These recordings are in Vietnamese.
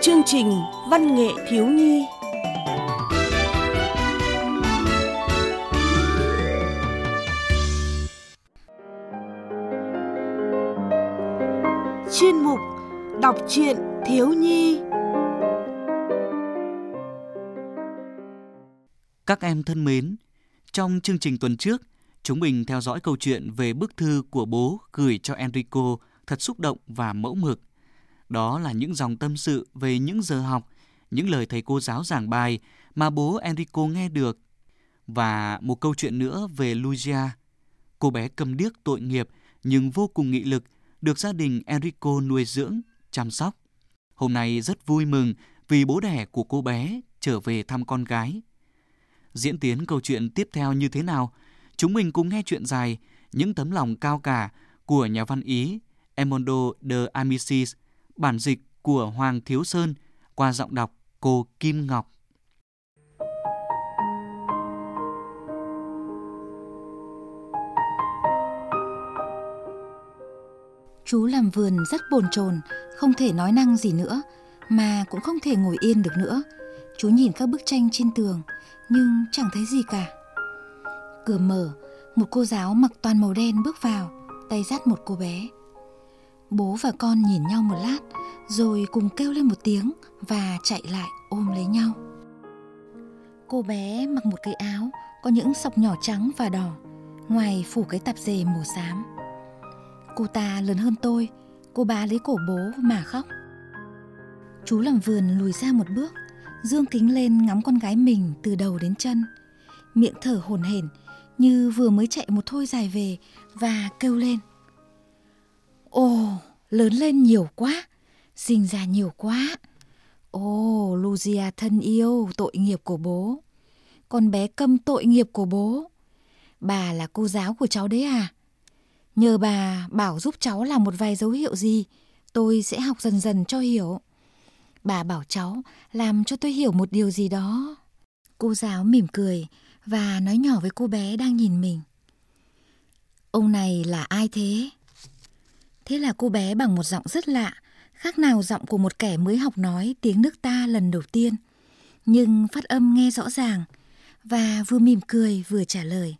Chương trình Văn nghệ thiếu nhi. Chuyên mục Đọc truyện thiếu nhi. Các em thân mến, trong chương trình tuần trước, chúng mình theo dõi câu chuyện về bức thư của bố gửi cho Enrico thật xúc động và mẫu mực. Đó là những dòng tâm sự về những giờ học, những lời thầy cô giáo giảng bài mà bố Enrico nghe được. Và một câu chuyện nữa về Lucia, cô bé cầm điếc tội nghiệp nhưng vô cùng nghị lực, được gia đình Enrico nuôi dưỡng, chăm sóc. Hôm nay rất vui mừng vì bố đẻ của cô bé trở về thăm con gái. Diễn tiến câu chuyện tiếp theo như thế nào? Chúng mình cùng nghe chuyện dài Những tấm lòng cao cả của nhà văn Ý Emondo de Amicis, bản dịch của Hoàng Thiếu Sơn qua giọng đọc cô Kim Ngọc. Chú làm vườn rất bồn chồn, không thể nói năng gì nữa, mà cũng không thể ngồi yên được nữa. Chú nhìn các bức tranh trên tường, nhưng chẳng thấy gì cả. Cửa mở, một cô giáo mặc toàn màu đen bước vào, tay dắt một cô bé. Bố và con nhìn nhau một lát, rồi cùng kêu lên một tiếng và chạy lại ôm lấy nhau. Cô bé mặc một cái áo có những sọc nhỏ trắng và đỏ, ngoài phủ cái tạp dề màu xám. Cô ta lớn hơn tôi, cô bá lấy cổ bố mà khóc. Chú làm vườn lùi ra một bước, dương kính lên ngắm con gái mình từ đầu đến chân, miệng thở hồn hển như vừa mới chạy một thôi dài về và kêu lên. Ồ, lớn lên nhiều quá, sinh ra nhiều quá. Ồ, Lucia thân yêu, tội nghiệp của bố. Con bé câm tội nghiệp của bố. Bà là cô giáo của cháu đấy à? Nhờ bà bảo giúp cháu làm một vài dấu hiệu gì, tôi sẽ học dần dần cho hiểu. Bà bảo cháu làm cho tôi hiểu một điều gì đó. Cô giáo mỉm cười và nói nhỏ với cô bé đang nhìn mình. Ông này là ai thế? Thế là cô bé bằng một giọng rất lạ, khác nào giọng của một kẻ mới học nói tiếng nước ta lần đầu tiên. Nhưng phát âm nghe rõ ràng và vừa mỉm cười vừa trả lời.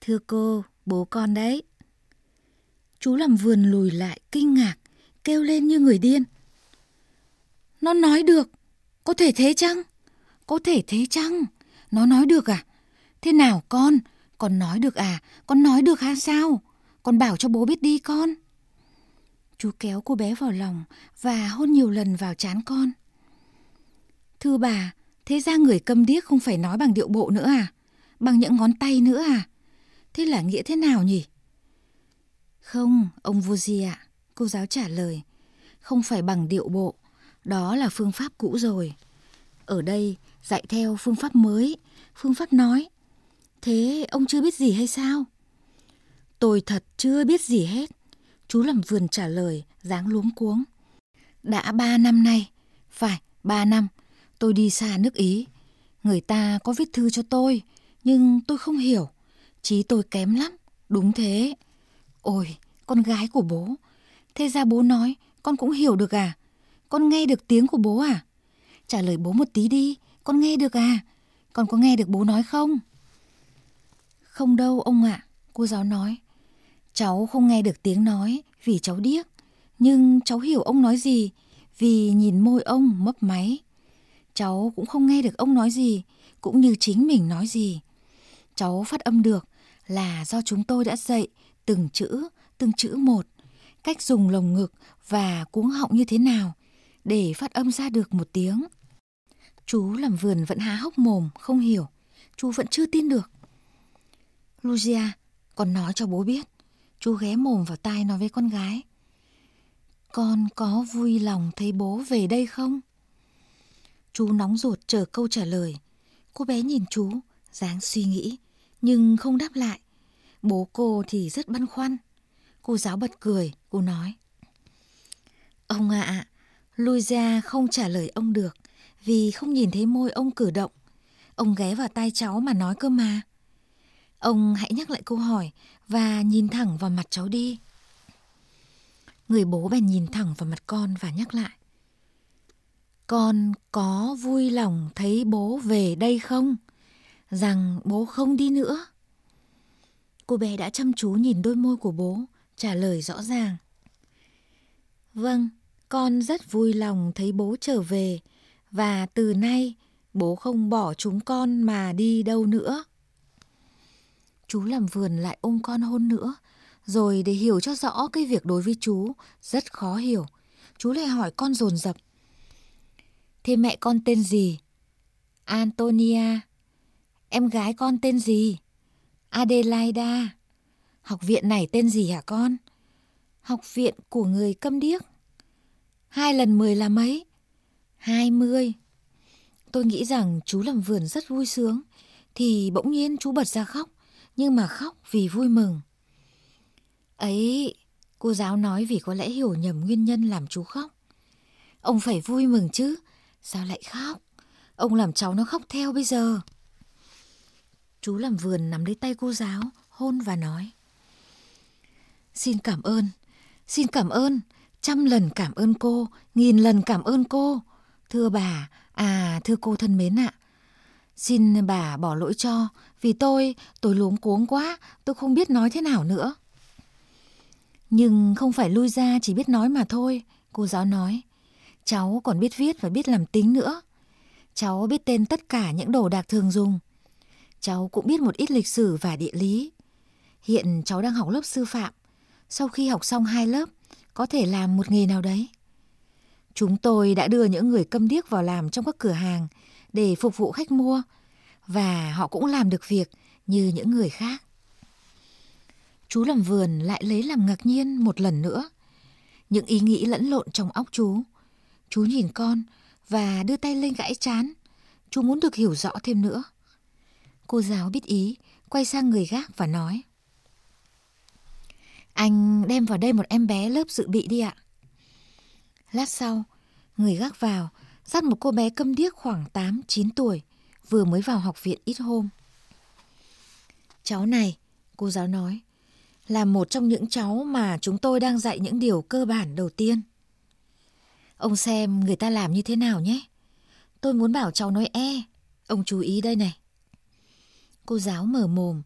Thưa cô, bố con đấy. Chú làm vườn lùi lại kinh ngạc, kêu lên như người điên. Nó nói được, có thể thế chăng? Có thể thế chăng? Nó nói được à? Thế nào con? Con nói được à? Con nói được hả sao? Con bảo cho bố biết đi con. Chú kéo cô bé vào lòng và hôn nhiều lần vào trán con. Thưa bà, thế ra người câm điếc không phải nói bằng điệu bộ nữa à? Bằng những ngón tay nữa à? Thế là nghĩa thế nào nhỉ? Không, ông vô gì ạ. Cô giáo trả lời. Không phải bằng điệu bộ. Đó là phương pháp cũ rồi. Ở đây dạy theo phương pháp mới, phương pháp nói. Thế ông chưa biết gì hay sao? Tôi thật chưa biết gì hết. Chú làm vườn trả lời, dáng luống cuống. Đã ba năm nay, phải, ba năm, tôi đi xa nước Ý. Người ta có viết thư cho tôi, nhưng tôi không hiểu. Chí tôi kém lắm, đúng thế. Ôi, con gái của bố. Thế ra bố nói, con cũng hiểu được à? Con nghe được tiếng của bố à? Trả lời bố một tí đi, con nghe được à? Con có nghe được bố nói không? Không đâu ông ạ, cô giáo nói. Cháu không nghe được tiếng nói vì cháu điếc, nhưng cháu hiểu ông nói gì vì nhìn môi ông mấp máy. Cháu cũng không nghe được ông nói gì, cũng như chính mình nói gì. Cháu phát âm được là do chúng tôi đã dạy từng chữ, từng chữ một, cách dùng lồng ngực và cuống họng như thế nào để phát âm ra được một tiếng. Chú làm vườn vẫn há hốc mồm, không hiểu. Chú vẫn chưa tin được. Lucia, con nói cho bố biết. Chú ghé mồm vào tai nói với con gái. Con có vui lòng thấy bố về đây không? Chú nóng ruột chờ câu trả lời. Cô bé nhìn chú, dáng suy nghĩ, nhưng không đáp lại. Bố cô thì rất băn khoăn. Cô giáo bật cười, cô nói. Ông ạ, à, Luisa không trả lời ông được vì không nhìn thấy môi ông cử động. Ông ghé vào tai cháu mà nói cơ mà. Ông hãy nhắc lại câu hỏi và nhìn thẳng vào mặt cháu đi. Người bố bèn nhìn thẳng vào mặt con và nhắc lại. Con có vui lòng thấy bố về đây không? Rằng bố không đi nữa. Cô bé đã chăm chú nhìn đôi môi của bố, trả lời rõ ràng. Vâng, con rất vui lòng thấy bố trở về và từ nay bố không bỏ chúng con mà đi đâu nữa. Chú làm vườn lại ôm con hôn nữa, rồi để hiểu cho rõ cái việc đối với chú rất khó hiểu. Chú lại hỏi con dồn dập. Thế mẹ con tên gì? Antonia. Em gái con tên gì? Adelaida. Học viện này tên gì hả con? Học viện của người câm điếc. Hai lần mười là mấy? Hai mươi. Tôi nghĩ rằng chú làm vườn rất vui sướng. Thì bỗng nhiên chú bật ra khóc. Nhưng mà khóc vì vui mừng. Ấy, cô giáo nói vì có lẽ hiểu nhầm nguyên nhân làm chú khóc. Ông phải vui mừng chứ. Sao lại khóc? Ông làm cháu nó khóc theo bây giờ. Chú làm vườn nắm lấy tay cô giáo, hôn và nói. Xin cảm ơn, xin cảm ơn, trăm lần cảm ơn cô, nghìn lần cảm ơn cô. Thưa bà, à thưa cô thân mến ạ. Xin bà bỏ lỗi cho, vì tôi, tôi luống cuống quá, tôi không biết nói thế nào nữa. Nhưng không phải lui ra chỉ biết nói mà thôi, cô giáo nói. Cháu còn biết viết và biết làm tính nữa. Cháu biết tên tất cả những đồ đạc thường dùng. Cháu cũng biết một ít lịch sử và địa lý. Hiện cháu đang học lớp sư phạm. Sau khi học xong hai lớp, có thể làm một nghề nào đấy. Chúng tôi đã đưa những người câm điếc vào làm trong các cửa hàng để phục vụ khách mua và họ cũng làm được việc như những người khác. Chú làm vườn lại lấy làm ngạc nhiên một lần nữa. Những ý nghĩ lẫn lộn trong óc chú. Chú nhìn con và đưa tay lên gãi chán. Chú muốn được hiểu rõ thêm nữa. Cô giáo biết ý, quay sang người gác và nói. Anh đem vào đây một em bé lớp dự bị đi ạ. Lát sau, người gác vào, dắt một cô bé câm điếc khoảng 8-9 tuổi, vừa mới vào học viện ít hôm. Cháu này, cô giáo nói, là một trong những cháu mà chúng tôi đang dạy những điều cơ bản đầu tiên. Ông xem người ta làm như thế nào nhé. Tôi muốn bảo cháu nói e. Ông chú ý đây này. Cô giáo mở mồm,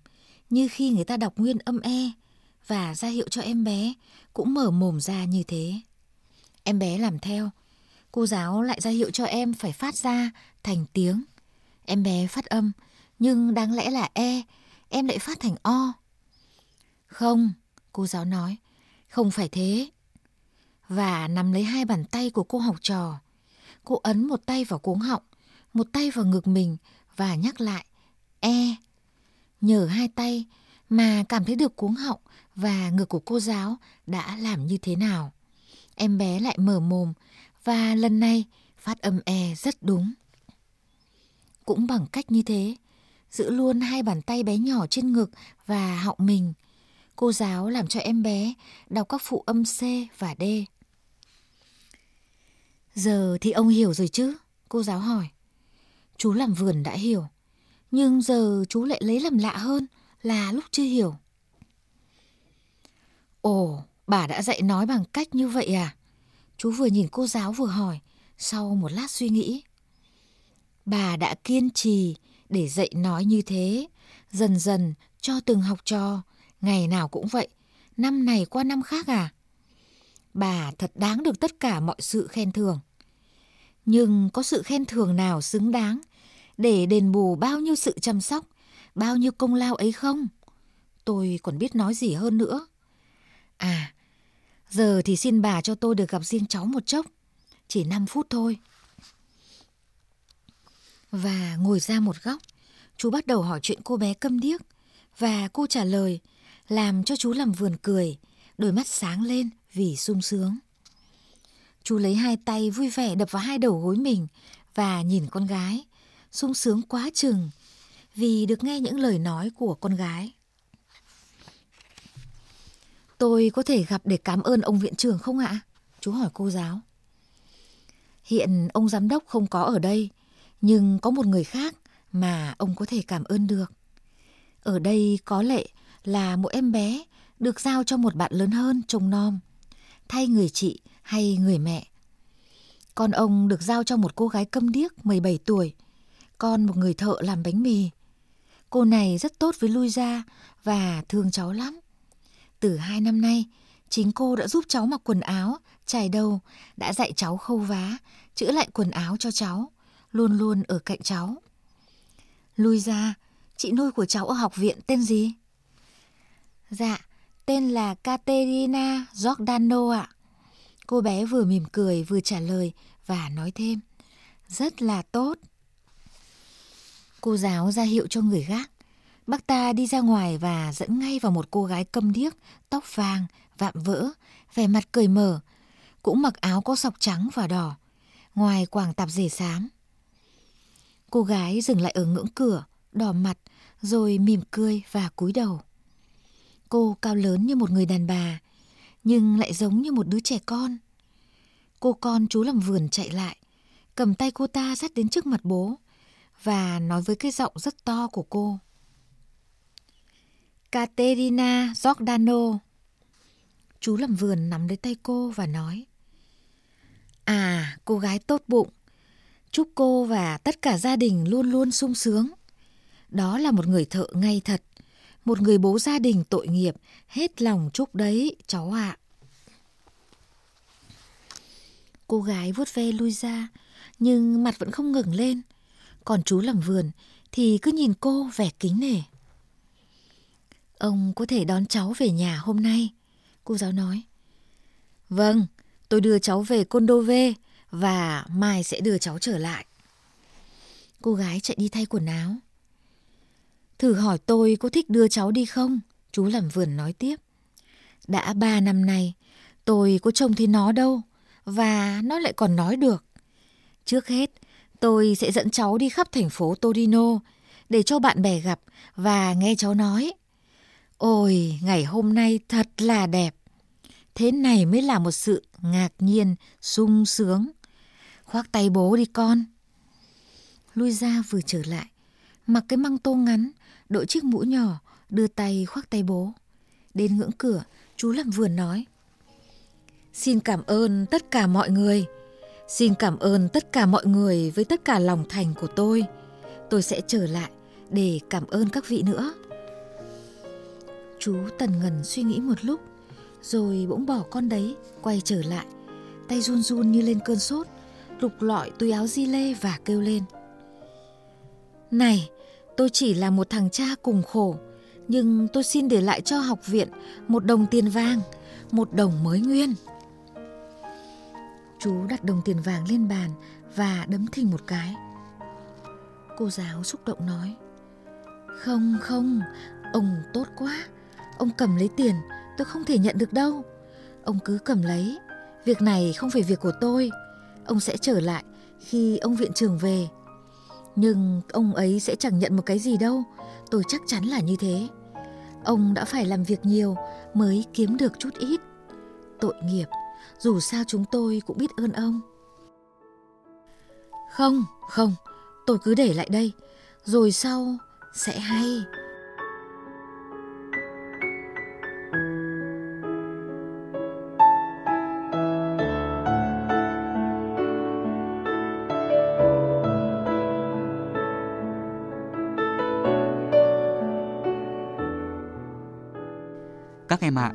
như khi người ta đọc nguyên âm e và ra hiệu cho em bé cũng mở mồm ra như thế. Em bé làm theo. Cô giáo lại ra hiệu cho em phải phát ra thành tiếng. Em bé phát âm, nhưng đáng lẽ là e, em lại phát thành o. Không, cô giáo nói, không phải thế. Và nắm lấy hai bàn tay của cô học trò. Cô ấn một tay vào cuống họng, một tay vào ngực mình và nhắc lại, e. Nhờ hai tay mà cảm thấy được cuống họng và ngực của cô giáo đã làm như thế nào. Em bé lại mở mồm và lần này phát âm e rất đúng. Cũng bằng cách như thế, giữ luôn hai bàn tay bé nhỏ trên ngực và họng mình. Cô giáo làm cho em bé đọc các phụ âm C và D. Giờ thì ông hiểu rồi chứ? Cô giáo hỏi. Chú làm vườn đã hiểu. Nhưng giờ chú lại lấy làm lạ hơn là lúc chưa hiểu. Ồ, bà đã dạy nói bằng cách như vậy à? Chú vừa nhìn cô giáo vừa hỏi, sau một lát suy nghĩ. Bà đã kiên trì để dạy nói như thế, dần dần cho từng học trò, ngày nào cũng vậy, năm này qua năm khác à? Bà thật đáng được tất cả mọi sự khen thưởng. Nhưng có sự khen thưởng nào xứng đáng để đền bù bao nhiêu sự chăm sóc, bao nhiêu công lao ấy không? Tôi còn biết nói gì hơn nữa. À, giờ thì xin bà cho tôi được gặp riêng cháu một chốc. Chỉ 5 phút thôi. Và ngồi ra một góc, chú bắt đầu hỏi chuyện cô bé câm điếc. Và cô trả lời, làm cho chú làm vườn cười, đôi mắt sáng lên vì sung sướng. Chú lấy hai tay vui vẻ đập vào hai đầu gối mình và nhìn con gái, sung sướng quá chừng vì được nghe những lời nói của con gái. Tôi có thể gặp để cảm ơn ông viện trưởng không ạ? Chú hỏi cô giáo. Hiện ông giám đốc không có ở đây, nhưng có một người khác mà ông có thể cảm ơn được. Ở đây có lệ là một em bé được giao cho một bạn lớn hơn trông nom, thay người chị hay người mẹ. Con ông được giao cho một cô gái câm điếc 17 tuổi, con một người thợ làm bánh mì. Cô này rất tốt với Lui ra và thương cháu lắm. Từ hai năm nay, chính cô đã giúp cháu mặc quần áo, trải đầu, đã dạy cháu khâu vá, chữa lại quần áo cho cháu, luôn luôn ở cạnh cháu. Lui ra, chị nuôi của cháu ở học viện tên gì? Dạ, tên là Caterina Giordano ạ. Cô bé vừa mỉm cười vừa trả lời và nói thêm. Rất là tốt. Cô giáo ra hiệu cho người gác. Bác ta đi ra ngoài và dẫn ngay vào một cô gái câm điếc, tóc vàng, vạm vỡ, vẻ mặt cười mở, cũng mặc áo có sọc trắng và đỏ, ngoài quàng tạp dề xám. Cô gái dừng lại ở ngưỡng cửa, đỏ mặt, rồi mỉm cười và cúi đầu. Cô cao lớn như một người đàn bà, nhưng lại giống như một đứa trẻ con. Cô con chú làm vườn chạy lại, cầm tay cô ta dắt đến trước mặt bố và nói với cái giọng rất to của cô. Caterina Giordano. Chú làm vườn nắm lấy tay cô và nói. À, cô gái tốt bụng. Chúc cô và tất cả gia đình luôn luôn sung sướng. Đó là một người thợ ngay thật, một người bố gia đình tội nghiệp, hết lòng chúc đấy, cháu ạ. Cô gái vuốt ve lui ra, nhưng mặt vẫn không ngừng lên. Còn chú làm vườn thì cứ nhìn cô vẻ kính nể. Ông có thể đón cháu về nhà hôm nay, cô giáo nói. Vâng, tôi đưa cháu về Condove và mai sẽ đưa cháu trở lại. Cô gái chạy đi thay quần áo. Thử hỏi tôi có thích đưa cháu đi không? Chú làm vườn nói tiếp. Đã ba năm nay, tôi có trông thấy nó đâu, và nó lại còn nói được. Trước hết, tôi sẽ dẫn cháu đi khắp thành phố Torino để cho bạn bè gặp và nghe cháu nói. Ôi, ngày hôm nay thật là đẹp. Thế này mới là một sự ngạc nhiên, sung sướng. Khoác tay bố đi con. Lui ra vừa trở lại, mặc cái măng tô ngắn, đội chiếc mũ nhỏ, đưa tay khoác tay bố. Đến ngưỡng cửa, chú làm vườn nói. Xin cảm ơn tất cả mọi người. Xin cảm ơn tất cả mọi người với tất cả lòng thành của tôi. Tôi sẽ trở lại để cảm ơn các vị nữa. Chú tần ngần suy nghĩ một lúc, rồi bỗng bỏ con đấy, quay trở lại. Tay run run như lên cơn sốt, lục lọi túi áo di lê và kêu lên. Này, tôi chỉ là một thằng cha cùng khổ, nhưng tôi xin để lại cho học viện một đồng tiền vàng, một đồng mới nguyên. Chú đặt đồng tiền vàng lên bàn và đấm thình một cái. Cô giáo xúc động nói. Không, không, ông tốt quá. Ông cầm lấy tiền, tôi không thể nhận được đâu. Ông cứ cầm lấy. Việc này không phải việc của tôi. Ông sẽ trở lại khi ông viện trưởng về. Nhưng ông ấy sẽ chẳng nhận một cái gì đâu. Tôi chắc chắn là như thế. Ông đã phải làm việc nhiều mới kiếm được chút ít. Tội nghiệp dù sao chúng tôi cũng biết ơn ông. Không, không, tôi cứ để lại đây, rồi sau sẽ hay. Các em ạ,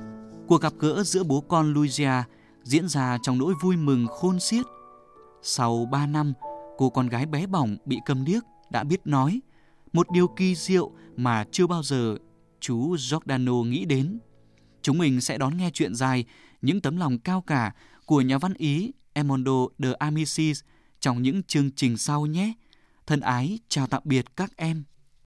cuộc gặp gỡ giữa bố con Lucia diễn ra trong nỗi vui mừng khôn xiết. Sau 3 năm, cô con gái bé bỏng bị cầm điếc đã biết nói, một điều kỳ diệu mà chưa bao giờ chú Giordano nghĩ đến. Chúng mình sẽ đón nghe chuyện dài những tấm lòng cao cả của nhà văn Ý Emondo de Amicis trong những chương trình sau nhé. Thân ái chào tạm biệt các em.